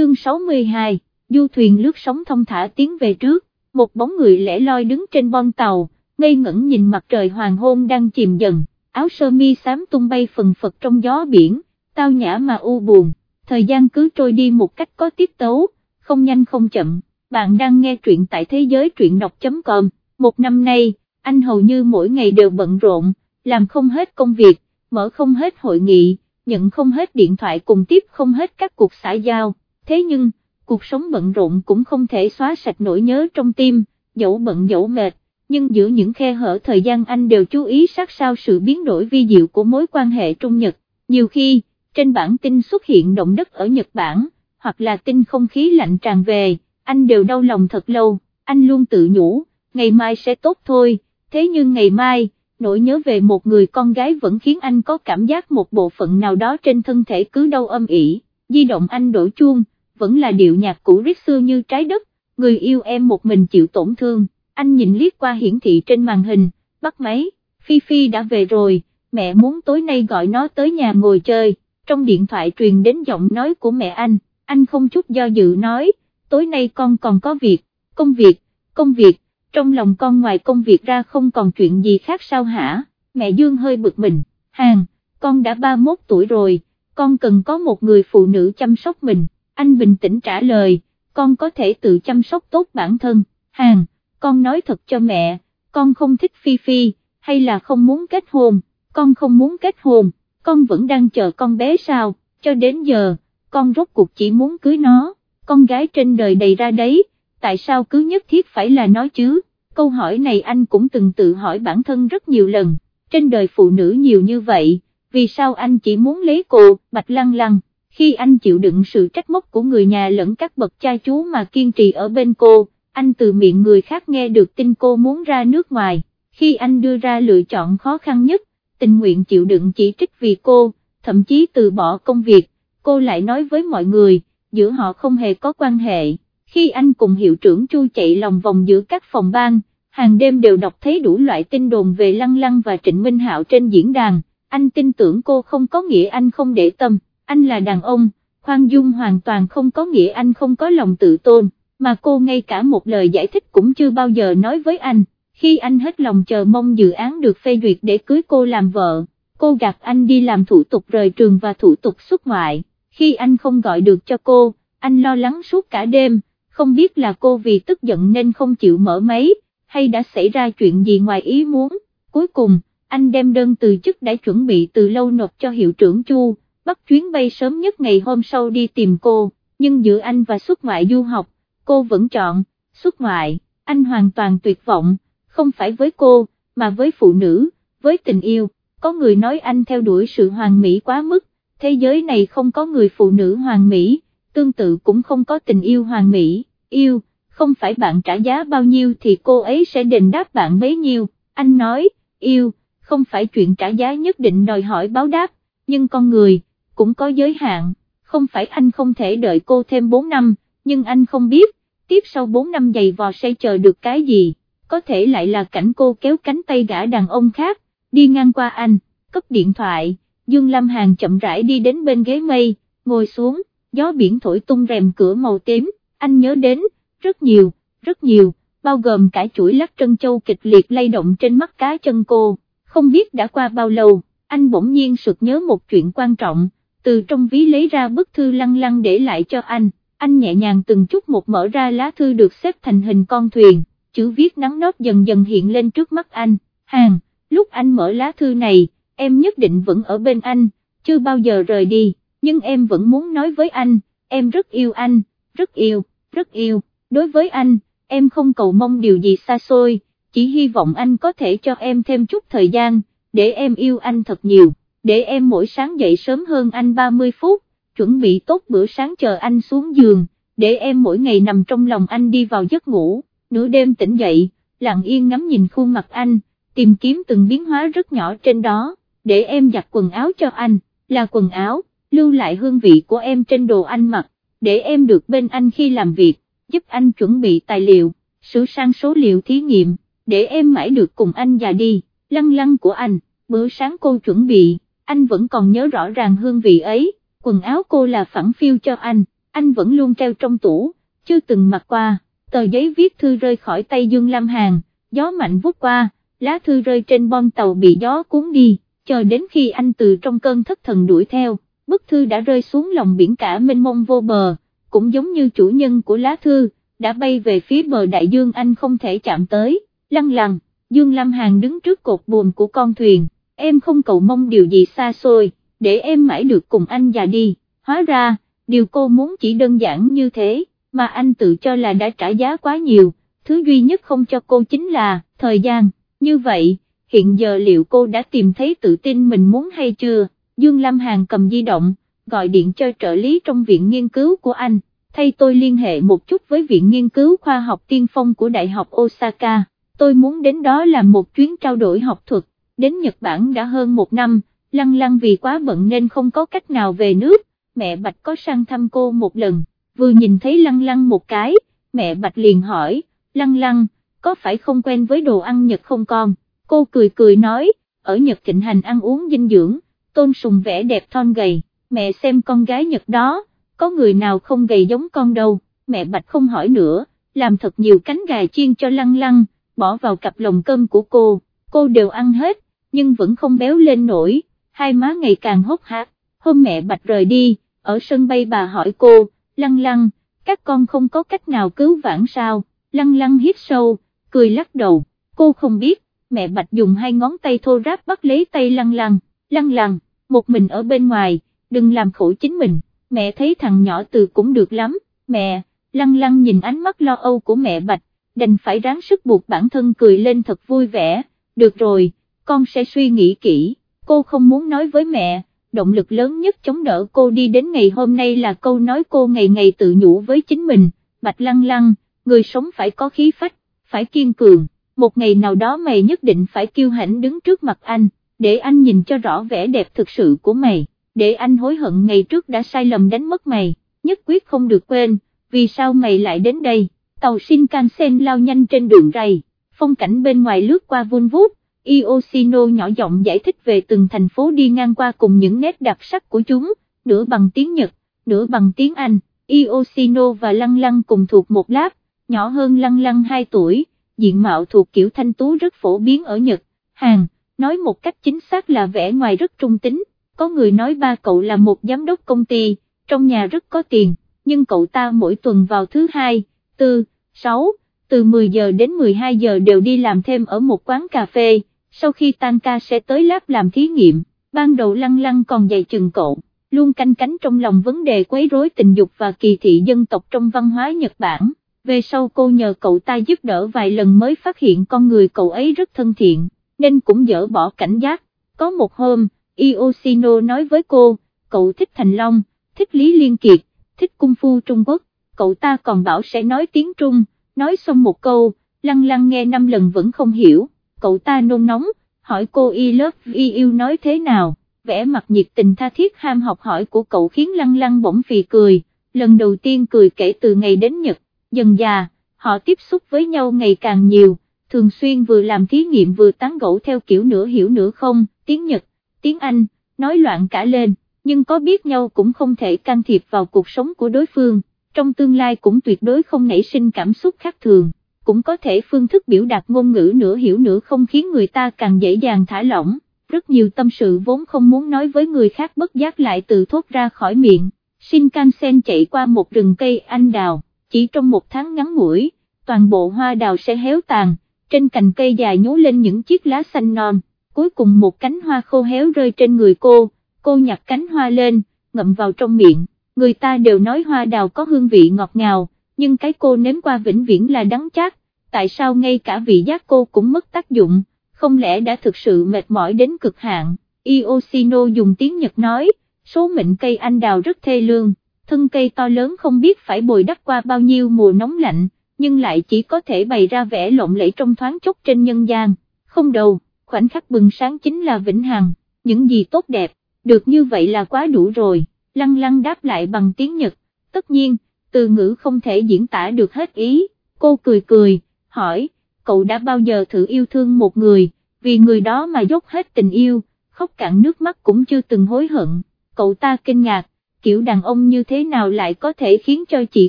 chương 62, du thuyền lướt sóng thông thả tiến về trước, một bóng người lẻ loi đứng trên bon tàu, ngây ngẩn nhìn mặt trời hoàng hôn đang chìm dần, áo sơ mi xám tung bay phần phật trong gió biển, tao nhã mà u buồn, thời gian cứ trôi đi một cách có tiết tấu, không nhanh không chậm, bạn đang nghe truyện tại thế giới truyện đọc.com, một năm nay, anh hầu như mỗi ngày đều bận rộn, làm không hết công việc, mở không hết hội nghị, nhận không hết điện thoại cùng tiếp không hết các cuộc xã giao, thế nhưng, cuộc sống bận rộn cũng không thể xóa sạch nỗi nhớ trong tim, dẫu bận dẫu mệt, nhưng giữa những khe hở thời gian anh đều chú ý sát sao sự biến đổi vi diệu của mối quan hệ Trung Nhật, nhiều khi, trên bản tin xuất hiện động đất ở Nhật Bản, hoặc là tin không khí lạnh tràn về, anh đều đau lòng thật lâu, anh luôn tự nhủ, ngày mai sẽ tốt thôi, thế nhưng ngày mai, nỗi nhớ về một người con gái vẫn khiến anh có cảm giác một bộ phận nào đó trên thân thể cứ đau âm ỉ, di động anh đổ chuông, vẫn là điệu nhạc cũ rít xưa như trái đất, người yêu em một mình chịu tổn thương, anh nhìn liếc qua hiển thị trên màn hình, bắt máy, Phi Phi đã về rồi, mẹ muốn tối nay gọi nó tới nhà ngồi chơi, trong điện thoại truyền đến giọng nói của mẹ anh, anh không chút do dự nói, tối nay con còn có việc, công việc, công việc, trong lòng con ngoài công việc ra không còn chuyện gì khác sao hả, mẹ Dương hơi bực mình, hàng, con đã 31 tuổi rồi, con cần có một người phụ nữ chăm sóc mình, anh bình tĩnh trả lời, con có thể tự chăm sóc tốt bản thân, hàng, con nói thật cho mẹ, con không thích Phi Phi, hay là không muốn kết hôn, con không muốn kết hôn, con vẫn đang chờ con bé sao, cho đến giờ, con rốt cuộc chỉ muốn cưới nó, con gái trên đời đầy ra đấy, tại sao cứ nhất thiết phải là nó chứ, câu hỏi này anh cũng từng tự hỏi bản thân rất nhiều lần, trên đời phụ nữ nhiều như vậy, vì sao anh chỉ muốn lấy cô, bạch lăng lăng, khi anh chịu đựng sự trách móc của người nhà lẫn các bậc cha chú mà kiên trì ở bên cô, anh từ miệng người khác nghe được tin cô muốn ra nước ngoài, khi anh đưa ra lựa chọn khó khăn nhất, tình nguyện chịu đựng chỉ trích vì cô, thậm chí từ bỏ công việc, cô lại nói với mọi người, giữa họ không hề có quan hệ, khi anh cùng hiệu trưởng Chu chạy lòng vòng giữa các phòng ban, hàng đêm đều đọc thấy đủ loại tin đồn về Lăng Lăng và Trịnh Minh Hạo trên diễn đàn, anh tin tưởng cô không có nghĩa anh không để tâm, anh là đàn ông, khoan dung hoàn toàn không có nghĩa anh không có lòng tự tôn, mà cô ngay cả một lời giải thích cũng chưa bao giờ nói với anh, khi anh hết lòng chờ mong dự án được phê duyệt để cưới cô làm vợ, cô gạt anh đi làm thủ tục rời trường và thủ tục xuất ngoại, khi anh không gọi được cho cô, anh lo lắng suốt cả đêm, không biết là cô vì tức giận nên không chịu mở máy, hay đã xảy ra chuyện gì ngoài ý muốn, cuối cùng, anh đem đơn từ chức đã chuẩn bị từ lâu nộp cho hiệu trưởng Chu, bắt chuyến bay sớm nhất ngày hôm sau đi tìm cô, nhưng giữa anh và xuất ngoại du học, cô vẫn chọn, xuất ngoại, anh hoàn toàn tuyệt vọng, không phải với cô, mà với phụ nữ, với tình yêu, có người nói anh theo đuổi sự hoàn mỹ quá mức, thế giới này không có người phụ nữ hoàn mỹ, tương tự cũng không có tình yêu hoàn mỹ, yêu, không phải bạn trả giá bao nhiêu thì cô ấy sẽ đền đáp bạn bấy nhiêu, anh nói, yêu, không phải chuyện trả giá nhất định đòi hỏi báo đáp, nhưng con người, cũng có giới hạn, không phải anh không thể đợi cô thêm 4 năm, nhưng anh không biết, tiếp sau 4 năm giày vò sẽ chờ được cái gì, có thể lại là cảnh cô kéo cánh tay gã đàn ông khác, đi ngang qua anh, cấp điện thoại, Dương Lâm Hàn chậm rãi đi đến bên ghế mây, ngồi xuống, gió biển thổi tung rèm cửa màu tím, anh nhớ đến, rất nhiều, rất nhiều, bao gồm cả chuỗi lắc trân châu kịch liệt lay động trên mắt cá chân cô, không biết đã qua bao lâu, anh bỗng nhiên sực nhớ một chuyện quan trọng, từ trong ví lấy ra bức thư lăng lăng để lại cho anh, anh nhẹ nhàng từng chút một mở ra lá thư được xếp thành hình con thuyền, chữ viết nắng nót dần dần hiện lên trước mắt anh, hàng, lúc anh mở lá thư này, em nhất định vẫn ở bên anh, chưa bao giờ rời đi, nhưng em vẫn muốn nói với anh, em rất yêu anh, rất yêu, rất yêu, đối với anh, em không cầu mong điều gì xa xôi, chỉ hy vọng anh có thể cho em thêm chút thời gian, để em yêu anh thật nhiều, để em mỗi sáng dậy sớm hơn anh 30 phút, chuẩn bị tốt bữa sáng chờ anh xuống giường, để em mỗi ngày nằm trong lòng anh đi vào giấc ngủ, nửa đêm tỉnh dậy, lặng yên ngắm nhìn khuôn mặt anh, tìm kiếm từng biến hóa rất nhỏ trên đó, để em giặt quần áo cho anh, là quần áo, lưu lại hương vị của em trên đồ anh mặc, để em được bên anh khi làm việc, giúp anh chuẩn bị tài liệu, sửa sang số liệu thí nghiệm, để em mãi được cùng anh già đi, lăng lăng của anh, bữa sáng cô chuẩn bị, anh vẫn còn nhớ rõ ràng hương vị ấy, quần áo cô là phẳng phiêu cho anh, anh vẫn luôn treo trong tủ, chưa từng mặc qua, tờ giấy viết thư rơi khỏi tay Dương Lam Hàn, gió mạnh vút qua, lá thư rơi trên bon tàu bị gió cuốn đi, chờ đến khi anh từ trong cơn thất thần đuổi theo, bức thư đã rơi xuống lòng biển cả mênh mông vô bờ, cũng giống như chủ nhân của lá thư, đã bay về phía bờ đại dương anh không thể chạm tới, lăng lăng, Dương Lam Hàn đứng trước cột buồm của con thuyền, em không cầu mong điều gì xa xôi, để em mãi được cùng anh già đi, hóa ra, điều cô muốn chỉ đơn giản như thế, mà anh tự cho là đã trả giá quá nhiều, thứ duy nhất không cho cô chính là, thời gian, như vậy, hiện giờ liệu cô đã tìm thấy tự tin mình muốn hay chưa, Dương Lam Hàn cầm di động, gọi điện cho trợ lý trong viện nghiên cứu của anh, thay tôi liên hệ một chút với viện nghiên cứu khoa học tiên phong của Đại học Osaka, tôi muốn đến đó làm một chuyến trao đổi học thuật, đến Nhật Bản đã hơn một năm, lăng lăng vì quá bận nên không có cách nào về nước, mẹ Bạch có sang thăm cô một lần, vừa nhìn thấy lăng lăng một cái, mẹ Bạch liền hỏi, lăng lăng, có phải không quen với đồ ăn Nhật không con, cô cười cười nói, ở Nhật thịnh hành ăn uống dinh dưỡng, tôn sùng vẻ đẹp thon gầy, mẹ xem con gái Nhật đó, có người nào không gầy giống con đâu, mẹ Bạch không hỏi nữa, làm thật nhiều cánh gà chiên cho lăng lăng, bỏ vào cặp lồng cơm của cô, cô đều ăn hết, nhưng vẫn không béo lên nổi, hai má ngày càng hốc hác, hôm mẹ Bạch rời đi, ở sân bay bà hỏi cô, lăng lăng, các con không có cách nào cứu vãn sao, lăng lăng hít sâu, cười lắc đầu, cô không biết, mẹ Bạch dùng hai ngón tay thô ráp bắt lấy tay lăng lăng, lăng lăng, một mình ở bên ngoài, đừng làm khổ chính mình, mẹ thấy thằng nhỏ từ cũng được lắm, mẹ, lăng lăng nhìn ánh mắt lo âu của mẹ Bạch, đành phải ráng sức buộc bản thân cười lên thật vui vẻ, được rồi, con sẽ suy nghĩ kỹ, cô không muốn nói với mẹ, động lực lớn nhất chống đỡ cô đi đến ngày hôm nay là câu nói cô ngày ngày tự nhủ với chính mình, Bạch lăng lăng, người sống phải có khí phách, phải kiên cường, một ngày nào đó mày nhất định phải kiêu hãnh đứng trước mặt anh, để anh nhìn cho rõ vẻ đẹp thực sự của mày, để anh hối hận ngày trước đã sai lầm đánh mất mày, nhất quyết không được quên, vì sao mày lại đến đây, tàu Shinkansen lao nhanh trên đường ray, phong cảnh bên ngoài lướt qua vun vút, Ioshino nhỏ giọng giải thích về từng thành phố đi ngang qua cùng những nét đặc sắc của chúng, nửa bằng tiếng Nhật, nửa bằng tiếng Anh, Ioshino và Lăng Lăng cùng thuộc một láp, nhỏ hơn Lăng Lăng 2 tuổi, diện mạo thuộc kiểu thanh tú rất phổ biến ở Nhật, Hàn, nói một cách chính xác là vẻ ngoài rất trung tính, có người nói ba cậu là một giám đốc công ty, trong nhà rất có tiền, nhưng cậu ta mỗi tuần vào thứ hai, tư, sáu, từ 10 giờ đến 12 giờ đều đi làm thêm ở một quán cà phê, sau khi tan ca sẽ tới lab làm thí nghiệm, ban đầu lăng lăng còn dày chừng cậu, luôn canh cánh trong lòng vấn đề quấy rối tình dục và kỳ thị dân tộc trong văn hóa Nhật Bản, về sau cô nhờ cậu ta giúp đỡ vài lần mới phát hiện con người cậu ấy rất thân thiện, nên cũng dỡ bỏ cảnh giác, có một hôm, Ioshino nói với cô, cậu thích Thành Long, thích Lý Liên Kiệt, thích Cung Phu Trung Quốc, cậu ta còn bảo sẽ nói tiếng Trung, nói xong một câu, lăng lăng nghe năm lần vẫn không hiểu cậu ta nôn nóng, hỏi cô y lớp y yêu nói thế nào, vẻ mặt nhiệt tình tha thiết ham học hỏi của cậu khiến lăng lăng bỗng phì cười, lần đầu tiên cười kể từ ngày đến Nhật, dần già, họ tiếp xúc với nhau ngày càng nhiều, thường xuyên vừa làm thí nghiệm vừa tán gẫu theo kiểu nửa hiểu nửa không, tiếng Nhật, tiếng Anh, nói loạn cả lên, nhưng có biết nhau cũng không thể can thiệp vào cuộc sống của đối phương, trong tương lai cũng tuyệt đối không nảy sinh cảm xúc khác thường cũng có thể phương thức biểu đạt ngôn ngữ nửa hiểu nửa không khiến người ta càng dễ dàng thả lỏng, rất nhiều tâm sự vốn không muốn nói với người khác bất giác lại tự thốt ra khỏi miệng, Shinkansen chạy qua một rừng cây anh đào, chỉ trong một tháng ngắn ngủi, toàn bộ hoa đào sẽ héo tàn, trên cành cây dài nhú lên những chiếc lá xanh non, cuối cùng một cánh hoa khô héo rơi trên người cô, cô nhặt cánh hoa lên, ngậm vào trong miệng, người ta đều nói hoa đào có hương vị ngọt ngào, nhưng cái cô nếm qua vĩnh viễn là đắng chát, tại sao ngay cả vị giác cô cũng mất tác dụng, không lẽ đã thực sự mệt mỏi đến cực hạn, Ioshino dùng tiếng Nhật nói, số mệnh cây anh đào rất thê lương, thân cây to lớn không biết phải bồi đắp qua bao nhiêu mùa nóng lạnh, nhưng lại chỉ có thể bày ra vẻ lộng lẫy trong thoáng chốc trên nhân gian, không đâu, khoảnh khắc bừng sáng chính là vĩnh hằng, những gì tốt đẹp, được như vậy là quá đủ rồi, lăng lăng đáp lại bằng tiếng Nhật, tất nhiên, từ ngữ không thể diễn tả được hết ý, cô cười cười, hỏi, cậu đã bao giờ thử yêu thương một người, vì người đó mà dốc hết tình yêu, khóc cạn nước mắt cũng chưa từng hối hận, cậu ta kinh ngạc, kiểu đàn ông như thế nào lại có thể khiến cho chị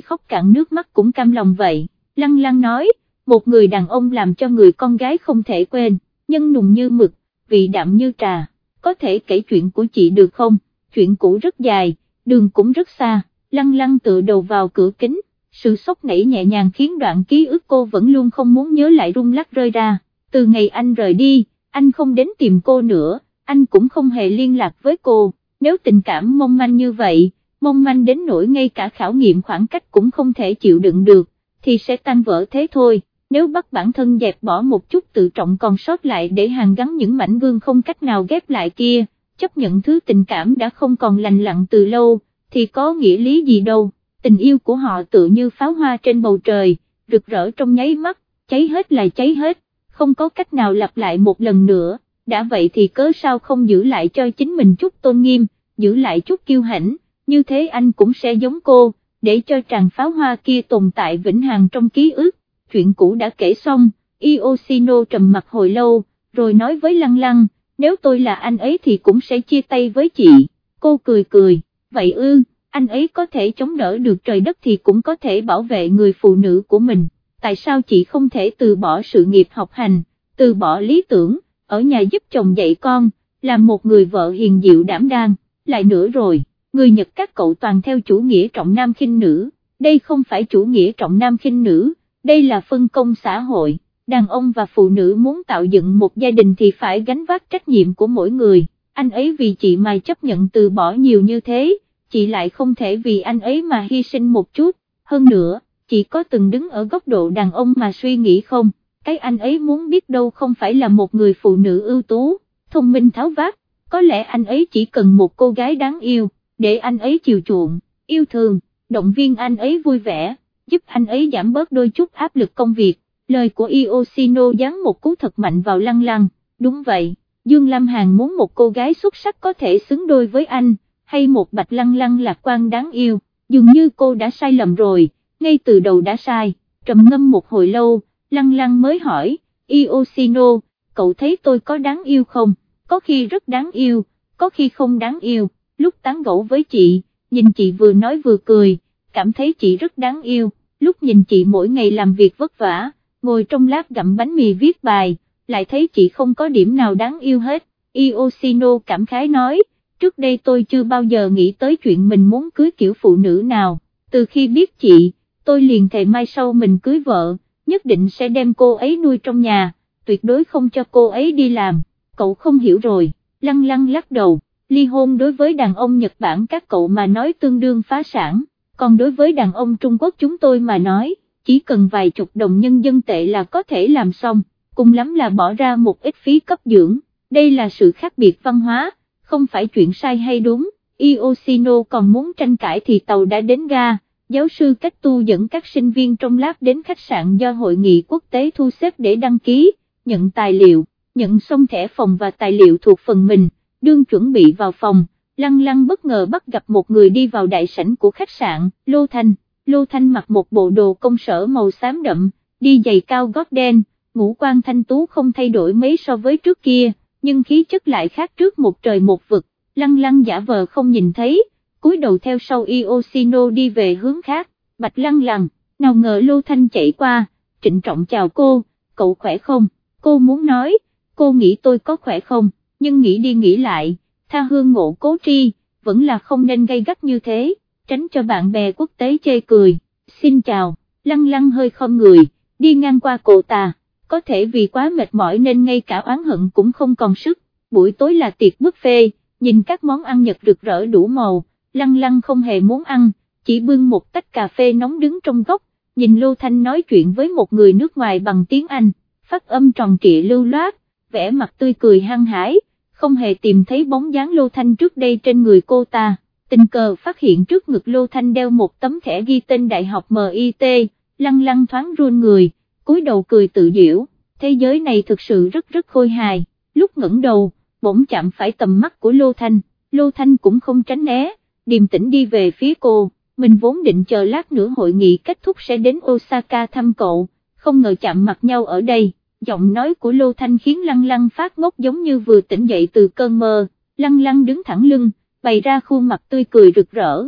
khóc cạn nước mắt cũng cam lòng vậy, lăng lăng nói, một người đàn ông làm cho người con gái không thể quên, nhân nùng như mực, vị đạm như trà, có thể kể chuyện của chị được không, chuyện cũ rất dài, đường cũng rất xa, lăng lăng tựa đầu vào cửa kính, sự sốc nảy nhẹ nhàng khiến đoạn ký ức cô vẫn luôn không muốn nhớ lại rung lắc rơi ra, từ ngày anh rời đi, anh không đến tìm cô nữa, anh cũng không hề liên lạc với cô, nếu tình cảm mong manh như vậy, mong manh đến nỗi ngay cả khảo nghiệm khoảng cách cũng không thể chịu đựng được, thì sẽ tan vỡ thế thôi, nếu bắt bản thân dẹp bỏ một chút tự trọng còn sót lại để hàn gắn những mảnh gương không cách nào ghép lại kia, chấp nhận thứ tình cảm đã không còn lành lặn từ lâu, thì có nghĩa lý gì đâu, tình yêu của họ tự như pháo hoa trên bầu trời, rực rỡ trong nháy mắt, cháy hết là cháy hết, không có cách nào lặp lại một lần nữa, đã vậy thì cớ sao không giữ lại cho chính mình chút tôn nghiêm, giữ lại chút kiêu hãnh, như thế anh cũng sẽ giống cô, để cho tràng pháo hoa kia tồn tại vĩnh hằng trong ký ức, chuyện cũ đã kể xong, Iosino trầm mặt hồi lâu, rồi nói với Lăng Lăng, nếu tôi là anh ấy thì cũng sẽ chia tay với chị, cô cười cười, vậy ư, anh ấy có thể chống đỡ được trời đất thì cũng có thể bảo vệ người phụ nữ của mình, tại sao chị không thể từ bỏ sự nghiệp học hành, từ bỏ lý tưởng, ở nhà giúp chồng dạy con, làm một người vợ hiền diệu đảm đang, lại nữa rồi, người Nhật các cậu toàn theo chủ nghĩa trọng nam khinh nữ, đây không phải chủ nghĩa trọng nam khinh nữ, đây là phân công xã hội, đàn ông và phụ nữ muốn tạo dựng một gia đình thì phải gánh vác trách nhiệm của mỗi người, anh ấy vì chị mà chấp nhận từ bỏ nhiều như thế, chị lại không thể vì anh ấy mà hy sinh một chút, hơn nữa, chị có từng đứng ở góc độ đàn ông mà suy nghĩ không, cái anh ấy muốn biết đâu không phải là một người phụ nữ ưu tú, thông minh tháo vát, có lẽ anh ấy chỉ cần một cô gái đáng yêu, để anh ấy chiều chuộng, yêu thương, động viên anh ấy vui vẻ, giúp anh ấy giảm bớt đôi chút áp lực công việc, lời của Iosino dán một cú thật mạnh vào lăng lăng, đúng vậy, Dương Lam Hàn muốn một cô gái xuất sắc có thể xứng đôi với anh, hay một bạch lăng lăng lạc quan đáng yêu, dường như cô đã sai lầm rồi, ngay từ đầu đã sai, trầm ngâm một hồi lâu, lăng lăng mới hỏi, Iosino, cậu thấy tôi có đáng yêu không, có khi rất đáng yêu, có khi không đáng yêu, lúc tán gẫu với chị, nhìn chị vừa nói vừa cười, cảm thấy chị rất đáng yêu, lúc nhìn chị mỗi ngày làm việc vất vả, ngồi trong lát gặm bánh mì viết bài, lại thấy chị không có điểm nào đáng yêu hết, Iosino cảm khái nói, trước đây tôi chưa bao giờ nghĩ tới chuyện mình muốn cưới kiểu phụ nữ nào, từ khi biết chị, tôi liền thề mai sau mình cưới vợ, nhất định sẽ đem cô ấy nuôi trong nhà, tuyệt đối không cho cô ấy đi làm, cậu không hiểu rồi, lăng lăng lắc đầu, ly hôn đối với đàn ông Nhật Bản các cậu mà nói tương đương phá sản, còn đối với đàn ông Trung Quốc chúng tôi mà nói, chỉ cần vài chục đồng nhân dân tệ là có thể làm xong, cùng lắm là bỏ ra một ít phí cấp dưỡng, đây là sự khác biệt văn hóa, không phải chuyện sai hay đúng, Iosino còn muốn tranh cãi thì tàu đã đến ga giáo sư cách tu dẫn các sinh viên trong lab đến khách sạn do hội nghị quốc tế thu xếp để đăng ký, nhận tài liệu, nhận xong thẻ phòng và tài liệu thuộc phần mình, đương chuẩn bị vào phòng, lăng lăng bất ngờ bắt gặp một người đi vào đại sảnh của khách sạn, Lô Thanh, Lô Thanh mặc một bộ đồ công sở màu xám đậm, đi giày cao gót đen, ngũ quan thanh tú không thay đổi mấy so với trước kia, nhưng khí chất lại khác trước một trời một vực, lăng lăng giả vờ không nhìn thấy cúi đầu theo sau Iosino đi về hướng khác, bạch lăng lăng, nào ngờ Lô Thanh chạy qua, trịnh trọng chào cô, cậu khỏe không, cô muốn nói, cô nghĩ tôi có khỏe không, nhưng nghĩ đi nghĩ lại, tha hương ngộ cố tri, vẫn là không nên gây gắt như thế, tránh cho bạn bè quốc tế chê cười, xin chào, lăng lăng hơi không người, đi ngang qua cô ta, có thể vì quá mệt mỏi nên ngay cả oán hận cũng không còn sức, buổi tối là tiệc buffet, nhìn các món ăn nhật rực rỡ đủ màu lăng lăng không hề muốn ăn, chỉ bưng một tách cà phê nóng đứng trong góc, nhìn lưu Thanh nói chuyện với một người nước ngoài bằng tiếng Anh, phát âm tròn trịa lưu loát, vẻ mặt tươi cười hăng hải, không hề tìm thấy bóng dáng lưu Thanh trước đây trên người cô ta, tình cờ phát hiện trước ngực Lô Thanh đeo một tấm thẻ ghi tên Đại học MIT, lăng lăng thoáng run người, cúi đầu cười tự diễu, thế giới này thực sự rất rất khôi hài, lúc ngẩng đầu, bỗng chạm phải tầm mắt của Lô Thanh, Lô Thanh cũng không tránh né điềm tĩnh đi về phía cô, mình vốn định chờ lát nữa hội nghị kết thúc sẽ đến Osaka thăm cậu, không ngờ chạm mặt nhau ở đây, giọng nói của Lô Thanh khiến Lăng Lăng phát ngốc giống như vừa tỉnh dậy từ cơn mơ, Lăng Lăng đứng thẳng lưng, bày ra khuôn mặt tươi cười rực rỡ.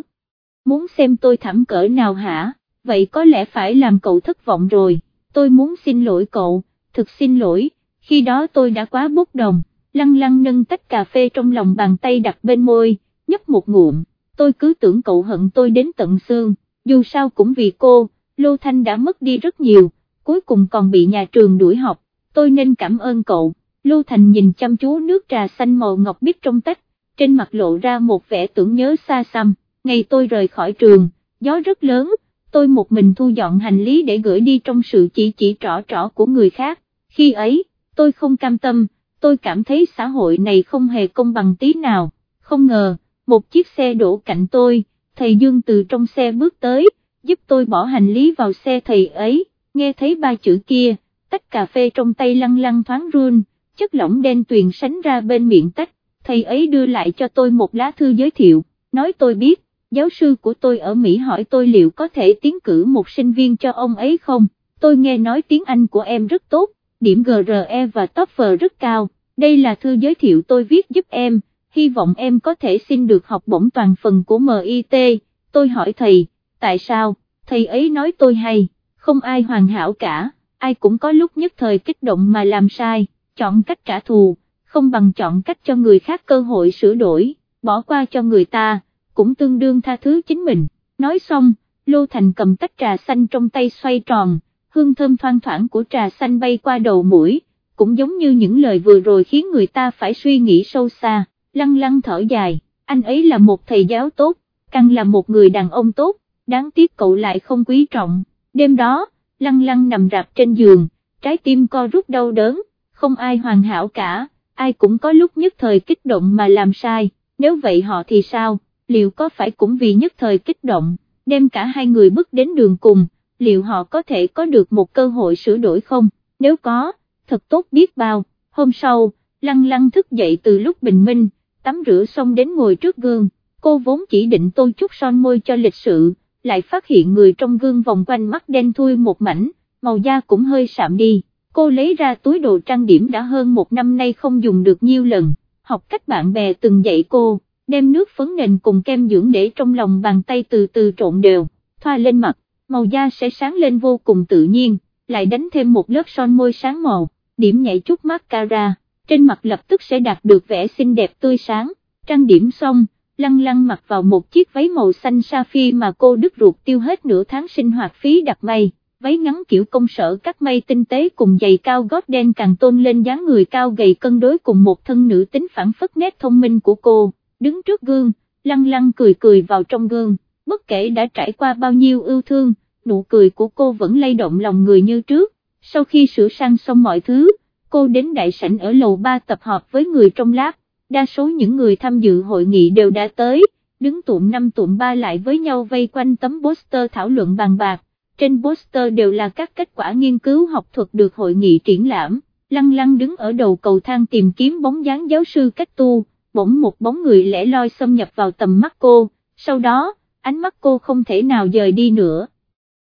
Muốn xem tôi thảm cỡ nào hả, vậy có lẽ phải làm cậu thất vọng rồi, tôi muốn xin lỗi cậu, thực xin lỗi, khi đó tôi đã quá bốc đồng, lăng lăng nâng tách cà phê trong lòng bàn tay đặt bên môi, nhấp một ngụm, tôi cứ tưởng cậu hận tôi đến tận xương, dù sao cũng vì cô, Lô Thanh đã mất đi rất nhiều, cuối cùng còn bị nhà trường đuổi học, tôi nên cảm ơn cậu, Lô Thành nhìn chăm chú nước trà xanh màu ngọc bích trong tách, trên mặt lộ ra một vẻ tưởng nhớ xa xăm, ngày tôi rời khỏi trường, gió rất lớn, tôi một mình thu dọn hành lý để gửi đi trong sự chỉ chỉ trỏ trỏ của người khác, khi ấy, tôi không cam tâm, tôi cảm thấy xã hội này không hề công bằng tí nào, không ngờ, một chiếc xe đổ cạnh tôi, thầy Dương từ trong xe bước tới, giúp tôi bỏ hành lý vào xe thầy ấy, nghe thấy ba chữ kia, tách cà phê trong tay lăng lăng thoáng run, chất lỏng đen tuyền sánh ra bên miệng tách, thầy ấy đưa lại cho tôi một lá thư giới thiệu, nói tôi biết, giáo sư của tôi ở Mỹ hỏi tôi liệu có thể tiến cử một sinh viên cho ông ấy không, tôi nghe nói tiếng Anh của em rất tốt, điểm GRE và TOEFL rất cao, đây là thư giới thiệu tôi viết giúp em, hy vọng em có thể xin được học bổng toàn phần của MIT, tôi hỏi thầy, tại sao, thầy ấy nói tôi hay, không ai hoàn hảo cả, ai cũng có lúc nhất thời kích động mà làm sai, chọn cách trả thù, không bằng chọn cách cho người khác cơ hội sửa đổi, bỏ qua cho người ta, cũng tương đương tha thứ chính mình, nói xong, Lô Thành cầm tách trà xanh trong tay xoay tròn, hương thơm thoang thoảng của trà xanh bay qua đầu mũi, cũng giống như những lời vừa rồi khiến người ta phải suy nghĩ sâu xa, lăng lăng thở dài, anh ấy là một thầy giáo tốt, càng là một người đàn ông tốt, đáng tiếc cậu lại không quý trọng, đêm đó, lăng lăng nằm rạp trên giường, trái tim co rút đau đớn, không ai hoàn hảo cả, ai cũng có lúc nhất thời kích động mà làm sai, nếu vậy họ thì sao, liệu có phải cũng vì nhất thời kích động, đem cả hai người bước đến đường cùng, liệu họ có thể có được một cơ hội sửa đổi không, nếu có, thật tốt biết bao, hôm sau, lăng lăng thức dậy từ lúc bình minh, tắm rửa xong đến ngồi trước gương, cô vốn chỉ định tô chút son môi cho lịch sự, lại phát hiện người trong gương vòng quanh mắt đen thui một mảnh, màu da cũng hơi sạm đi, cô lấy ra túi đồ trang điểm đã hơn một năm nay không dùng được nhiều lần, học cách bạn bè từng dạy cô, đem nước phấn nền cùng kem dưỡng để trong lòng bàn tay từ từ trộn đều, thoa lên mặt, màu da sẽ sáng lên vô cùng tự nhiên, lại đánh thêm một lớp son môi sáng màu, điểm nhảy chút mascara, trên mặt lập tức sẽ đạt được vẻ xinh đẹp tươi sáng, trang điểm xong, lăng lăng mặc vào một chiếc váy màu xanh sapphire mà cô đứt ruột tiêu hết nửa tháng sinh hoạt phí đặt may, váy ngắn kiểu công sở cắt may tinh tế cùng giày cao gót đen càng tôn lên dáng người cao gầy cân đối cùng một thân nữ tính phản phất nét thông minh của cô, đứng trước gương, lăng lăng cười cười vào trong gương, bất kể đã trải qua bao nhiêu ưu thương, nụ cười của cô vẫn lay động lòng người như trước, sau khi sửa sang xong mọi thứ, cô đến đại sảnh ở lầu 3 tập họp với người trong lab, đa số những người tham dự hội nghị đều đã tới, đứng tụm năm tụm ba lại với nhau vây quanh tấm poster thảo luận bàn bạc, trên poster đều là các kết quả nghiên cứu học thuật được hội nghị triển lãm, lăng lăng đứng ở đầu cầu thang tìm kiếm bóng dáng giáo sư cách tu, bỗng một bóng người lẻ loi xâm nhập vào tầm mắt cô, sau đó, ánh mắt cô không thể nào dời đi nữa.